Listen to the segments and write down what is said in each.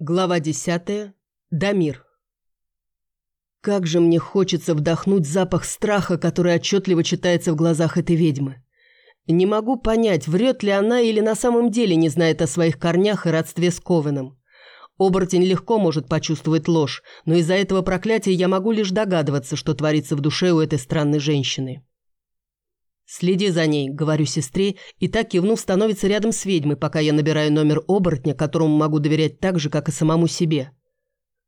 Глава десятая. Дамир. Как же мне хочется вдохнуть запах страха, который отчетливо читается в глазах этой ведьмы. Не могу понять, врет ли она или на самом деле не знает о своих корнях и родстве с Ковеном. Оборотень легко может почувствовать ложь, но из-за этого проклятия я могу лишь догадываться, что творится в душе у этой странной женщины. «Следи за ней», — говорю сестре, и так кивнув становится рядом с ведьмой, пока я набираю номер оборотня, которому могу доверять так же, как и самому себе.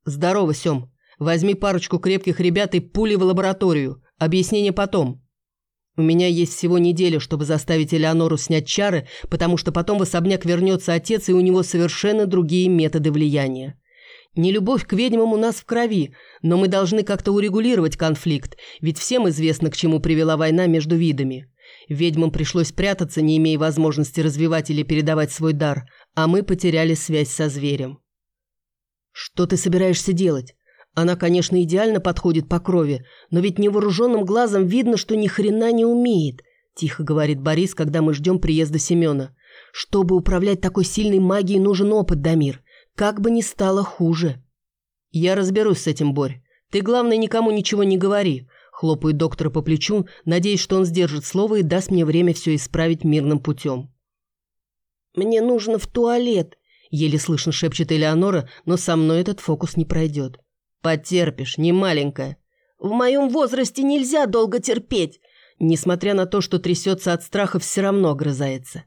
«Здорово, Сем. Возьми парочку крепких ребят и пули в лабораторию. Объяснение потом. У меня есть всего неделя, чтобы заставить Элеонору снять чары, потому что потом в особняк вернется отец, и у него совершенно другие методы влияния. Нелюбовь к ведьмам у нас в крови, но мы должны как-то урегулировать конфликт, ведь всем известно, к чему привела война между видами. Ведьмам пришлось прятаться, не имея возможности развивать или передавать свой дар, а мы потеряли связь со зверем. Что ты собираешься делать? Она, конечно, идеально подходит по крови, но ведь невооруженным глазом видно, что ни хрена не умеет, тихо говорит Борис, когда мы ждем приезда Семена. Чтобы управлять такой сильной магией, нужен опыт, Дамир. Как бы ни стало хуже. Я разберусь с этим, Борь. Ты, главное, никому ничего не говори. Хлопаю доктора по плечу, надеясь, что он сдержит слово и даст мне время все исправить мирным путем. «Мне нужно в туалет», — еле слышно шепчет Элеонора, но со мной этот фокус не пройдет. «Потерпишь, не маленькая». «В моем возрасте нельзя долго терпеть», несмотря на то, что трясется от страха, все равно огрызается.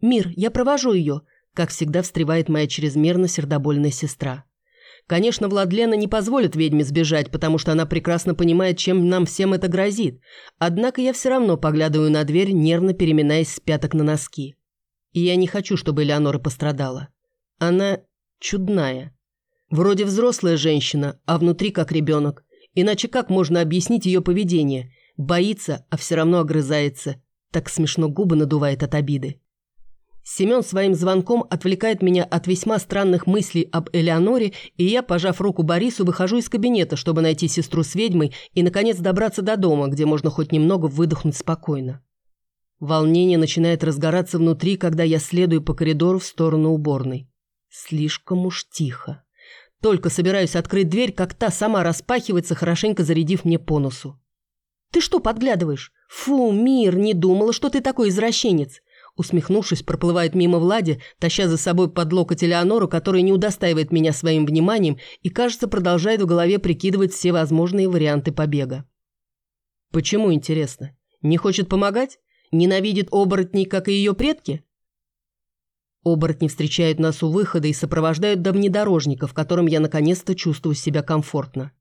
«Мир, я провожу ее», как всегда встревает моя чрезмерно сердобольная сестра. Конечно, Владлена не позволит ведьме сбежать, потому что она прекрасно понимает, чем нам всем это грозит. Однако я все равно поглядываю на дверь, нервно переминаясь с пяток на носки. И я не хочу, чтобы Элеонора пострадала. Она чудная. Вроде взрослая женщина, а внутри как ребенок. Иначе как можно объяснить ее поведение? Боится, а все равно огрызается. Так смешно губы надувает от обиды. Семен своим звонком отвлекает меня от весьма странных мыслей об Элеоноре, и я, пожав руку Борису, выхожу из кабинета, чтобы найти сестру с ведьмой и, наконец, добраться до дома, где можно хоть немного выдохнуть спокойно. Волнение начинает разгораться внутри, когда я следую по коридору в сторону уборной. Слишком уж тихо. Только собираюсь открыть дверь, как та сама распахивается, хорошенько зарядив мне по носу. «Ты что подглядываешь? Фу, мир, не думала, что ты такой извращенец. Усмехнувшись, проплывает мимо Влади, таща за собой под локоть Элеонору, которая не удостаивает меня своим вниманием и, кажется, продолжает в голове прикидывать все возможные варианты побега. Почему, интересно? Не хочет помогать? Ненавидит оборотней, как и ее предки? Оборотни встречают нас у выхода и сопровождают до внедорожника, в котором я наконец-то чувствую себя комфортно.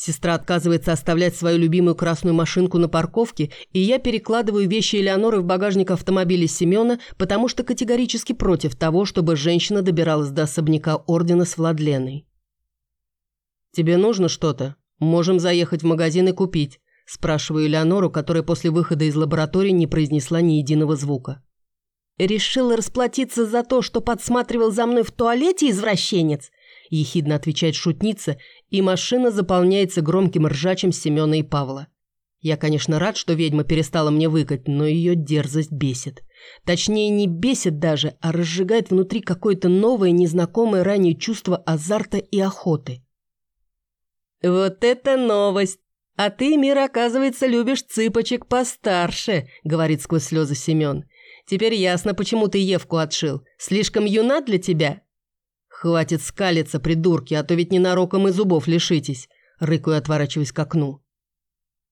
Сестра отказывается оставлять свою любимую красную машинку на парковке, и я перекладываю вещи Элеоноры в багажник автомобиля Семена, потому что категорически против того, чтобы женщина добиралась до особняка Ордена с Владленой. «Тебе нужно что-то? Можем заехать в магазин и купить», – спрашиваю Элеонору, которая после выхода из лаборатории не произнесла ни единого звука. «Решила расплатиться за то, что подсматривал за мной в туалете, извращенец?» – ехидно отвечает шутница, и машина заполняется громким ржачем Семена и Павла. Я, конечно, рад, что ведьма перестала мне выкать, но ее дерзость бесит. Точнее, не бесит даже, а разжигает внутри какое-то новое, незнакомое ранее чувство азарта и охоты. «Вот это новость! А ты, Мир, оказывается, любишь цыпочек постарше», — говорит сквозь слезы Семен. «Теперь ясно, почему ты Евку отшил. Слишком юна для тебя?» «Хватит скалиться, придурки, а то ведь ненароком и зубов лишитесь», – рыкаю, отворачиваясь к окну.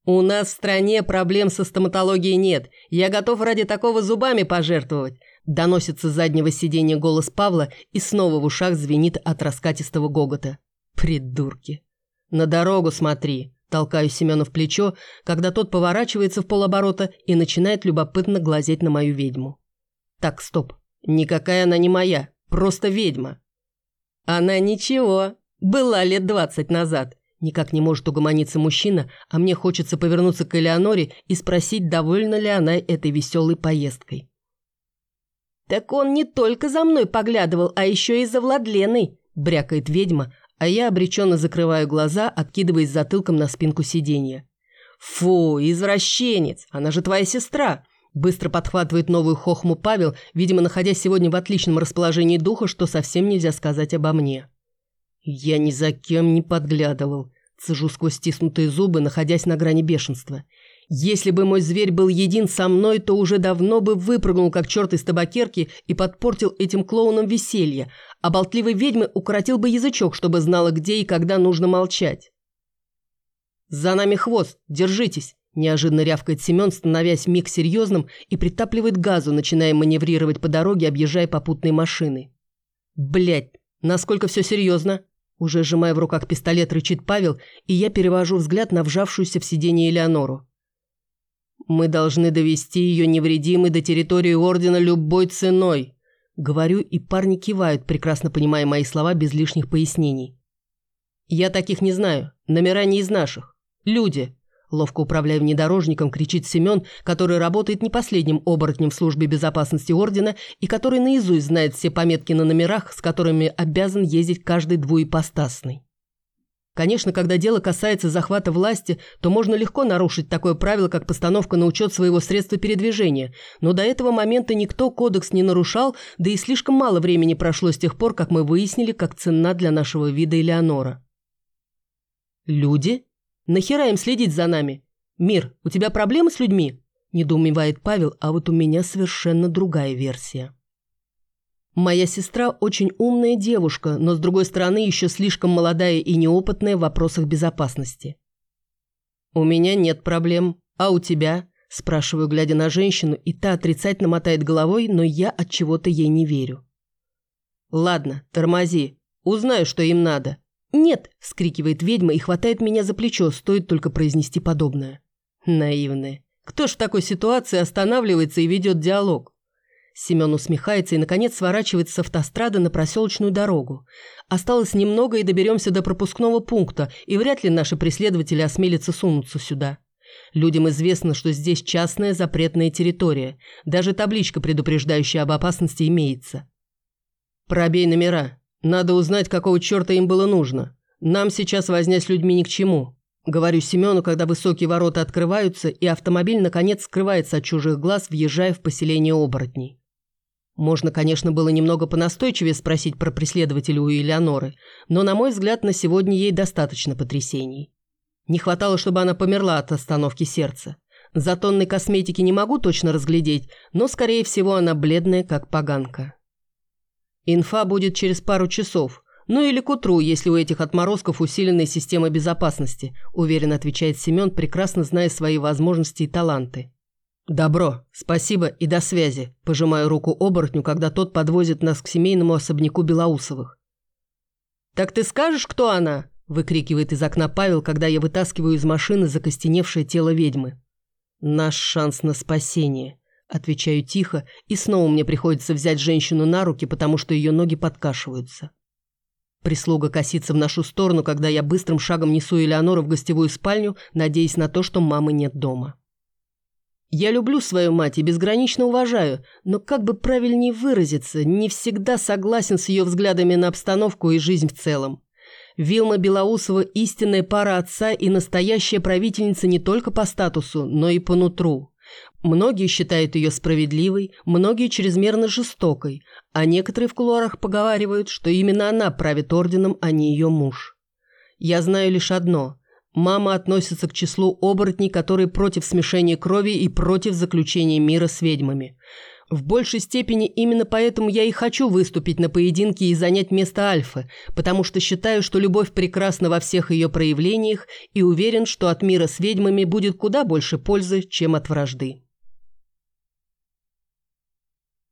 «У нас в стране проблем со стоматологией нет. Я готов ради такого зубами пожертвовать», – доносится с заднего сиденья голос Павла и снова в ушах звенит от раскатистого гогота. «Придурки!» «На дорогу смотри», – толкаю Семена в плечо, когда тот поворачивается в полоборота и начинает любопытно глазеть на мою ведьму. «Так, стоп. Никакая она не моя. Просто ведьма. Она ничего, была лет двадцать назад. Никак не может угомониться мужчина, а мне хочется повернуться к Элеоноре и спросить, довольна ли она этой веселой поездкой. «Так он не только за мной поглядывал, а еще и за Владленой», – брякает ведьма, а я обреченно закрываю глаза, откидываясь затылком на спинку сиденья. «Фу, извращенец! Она же твоя сестра! Быстро подхватывает новую хохму Павел, видимо, находясь сегодня в отличном расположении духа, что совсем нельзя сказать обо мне. Я ни за кем не подглядывал. Цежу сквозь стиснутые зубы, находясь на грани бешенства. Если бы мой зверь был един со мной, то уже давно бы выпрыгнул, как черт из табакерки, и подпортил этим клоунам веселье, а болтливой ведьмы укоротил бы язычок, чтобы знала, где и когда нужно молчать. «За нами хвост! Держитесь!» Неожиданно рявкает Семен, становясь миг серьезным и притапливает газу, начиная маневрировать по дороге, объезжая попутные машины. Блять, насколько все серьезно? Уже сжимая в руках пистолет, рычит Павел, и я перевожу взгляд на вжавшуюся в сиденье Элеонору. «Мы должны довести ее невредимой до территории Ордена любой ценой», говорю, и парни кивают, прекрасно понимая мои слова без лишних пояснений. «Я таких не знаю, номера не из наших. Люди, Ловко управляя внедорожником, кричит Семен, который работает не последним оборотнем в службе безопасности Ордена и который наизусть знает все пометки на номерах, с которыми обязан ездить каждый двуепостасный. Конечно, когда дело касается захвата власти, то можно легко нарушить такое правило, как постановка на учет своего средства передвижения, но до этого момента никто кодекс не нарушал, да и слишком мало времени прошло с тех пор, как мы выяснили, как ценна для нашего вида Элеонора. «Люди?» Нахера им следить за нами? Мир, у тебя проблемы с людьми?» Недоумевает Павел, а вот у меня совершенно другая версия. Моя сестра очень умная девушка, но, с другой стороны, еще слишком молодая и неопытная в вопросах безопасности. «У меня нет проблем. А у тебя?» – спрашиваю, глядя на женщину, и та отрицательно мотает головой, но я от чего-то ей не верю. «Ладно, тормози. Узнаю, что им надо. «Нет!» – вскрикивает ведьма и хватает меня за плечо, стоит только произнести подобное. Наивная. Кто ж в такой ситуации останавливается и ведет диалог? Семен усмехается и, наконец, сворачивает с автострады на проселочную дорогу. Осталось немного и доберемся до пропускного пункта, и вряд ли наши преследователи осмелятся сунуться сюда. Людям известно, что здесь частная запретная территория. Даже табличка, предупреждающая об опасности, имеется. «Пробей номера», надо узнать, какого черта им было нужно. Нам сейчас возня с людьми ни к чему. Говорю Семену, когда высокие ворота открываются, и автомобиль, наконец, скрывается от чужих глаз, въезжая в поселение оборотней. Можно, конечно, было немного понастойчивее спросить про преследователя у Элеоноры, но, на мой взгляд, на сегодня ей достаточно потрясений. Не хватало, чтобы она померла от остановки сердца. За тонной косметики не могу точно разглядеть, но, скорее всего, она бледная, как поганка. Инфа будет через пару часов. Ну или к утру, если у этих отморозков усиленная система безопасности, уверенно отвечает Семен, прекрасно зная свои возможности и таланты. «Добро, спасибо и до связи», – пожимаю руку оборотню, когда тот подвозит нас к семейному особняку Белоусовых. «Так ты скажешь, кто она?» – выкрикивает из окна Павел, когда я вытаскиваю из машины закостеневшее тело ведьмы. «Наш шанс на спасение», Отвечаю тихо, и снова мне приходится взять женщину на руки, потому что ее ноги подкашиваются. Прислуга косится в нашу сторону, когда я быстрым шагом несу Элеонору в гостевую спальню, надеясь на то, что мамы нет дома. Я люблю свою мать и безгранично уважаю, но как бы правильнее выразиться, не всегда согласен с ее взглядами на обстановку и жизнь в целом. Вилма Белоусова – истинная пара отца и настоящая правительница не только по статусу, но и по нутру. Многие считают ее справедливой, многие чрезмерно жестокой, а некоторые в кулуарах поговаривают, что именно она правит орденом, а не ее муж. Я знаю лишь одно – мама относится к числу оборотней, которые против смешения крови и против заключения мира с ведьмами. В большей степени именно поэтому я и хочу выступить на поединке и занять место Альфы, потому что считаю, что любовь прекрасна во всех ее проявлениях и уверен, что от мира с ведьмами будет куда больше пользы, чем от вражды.